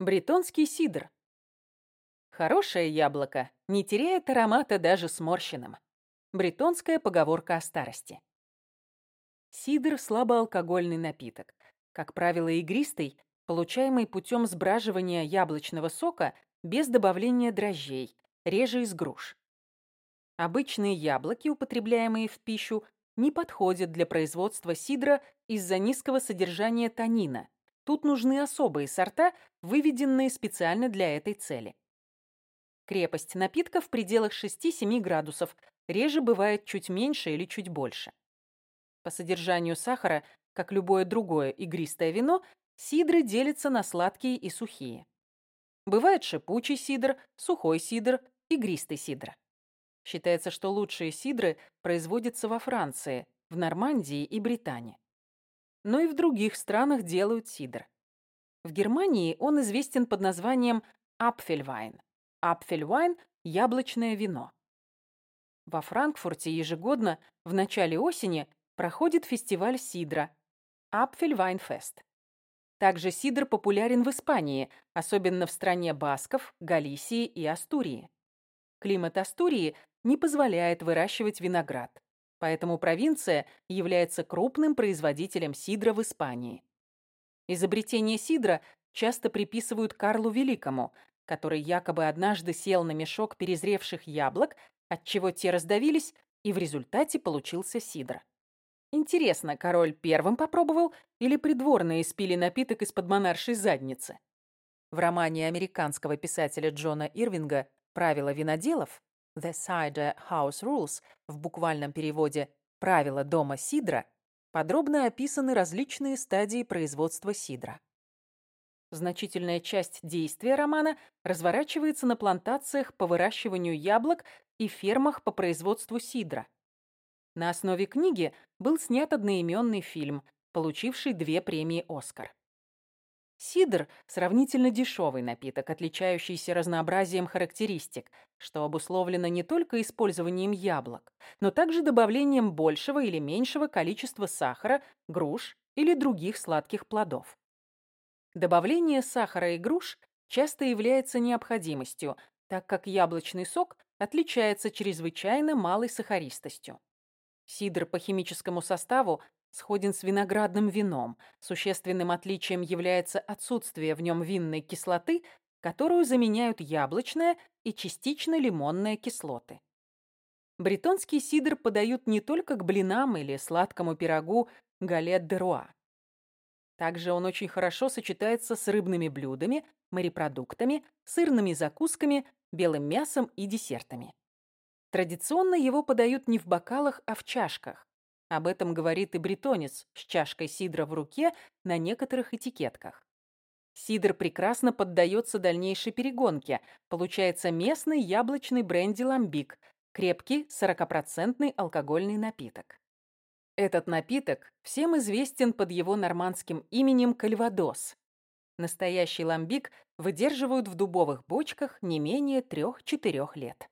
Бретонский сидр. Хорошее яблоко не теряет аромата даже сморщенным. Бретонская поговорка о старости. Сидр – слабоалкогольный напиток. Как правило, игристый, получаемый путем сбраживания яблочного сока без добавления дрожжей, реже из груш. Обычные яблоки, употребляемые в пищу, не подходят для производства сидра из-за низкого содержания танина. Тут нужны особые сорта, выведенные специально для этой цели. Крепость напитка в пределах 6-7 градусов, реже бывает чуть меньше или чуть больше. По содержанию сахара, как любое другое игристое вино, сидры делятся на сладкие и сухие. Бывает шипучий сидр, сухой сидр, игристый сидр. Считается, что лучшие сидры производятся во Франции, в Нормандии и Британии. Но и в других странах делают сидр. В Германии он известен под названием Апфельвайн. Апфельвайн – яблочное вино. Во Франкфурте ежегодно в начале осени проходит фестиваль сидра – Апфельвайнфест. Также сидр популярен в Испании, особенно в стране Басков, Галисии и Астурии. Климат Астурии не позволяет выращивать виноград, поэтому провинция является крупным производителем сидра в Испании. Изобретение сидра часто приписывают Карлу Великому, который якобы однажды сел на мешок перезревших яблок, отчего те раздавились, и в результате получился сидр. Интересно, король первым попробовал или придворные спили напиток из-под монаршей задницы? В романе американского писателя Джона Ирвинга «Правила виноделов» The Cider House Rules в буквальном переводе «Правила дома сидра» подробно описаны различные стадии производства сидра. Значительная часть действия романа разворачивается на плантациях по выращиванию яблок и фермах по производству сидра. На основе книги был снят одноименный фильм, получивший две премии «Оскар». Сидр – сравнительно дешевый напиток, отличающийся разнообразием характеристик, что обусловлено не только использованием яблок, но также добавлением большего или меньшего количества сахара, груш или других сладких плодов. Добавление сахара и груш часто является необходимостью, так как яблочный сок отличается чрезвычайно малой сахаристостью. Сидр по химическому составу сходен с виноградным вином. Существенным отличием является отсутствие в нем винной кислоты, которую заменяют яблочная и частично лимонная кислоты. Бретонский сидр подают не только к блинам или сладкому пирогу галет де руа. Также он очень хорошо сочетается с рыбными блюдами, морепродуктами, сырными закусками, белым мясом и десертами. Традиционно его подают не в бокалах, а в чашках. Об этом говорит и бретонец с чашкой сидра в руке на некоторых этикетках. Сидр прекрасно поддается дальнейшей перегонке. Получается местный яблочный бренди-ламбик, крепкий 40% алкогольный напиток. Этот напиток всем известен под его нормандским именем Кальвадос. Настоящий ламбик выдерживают в дубовых бочках не менее 3-4 лет.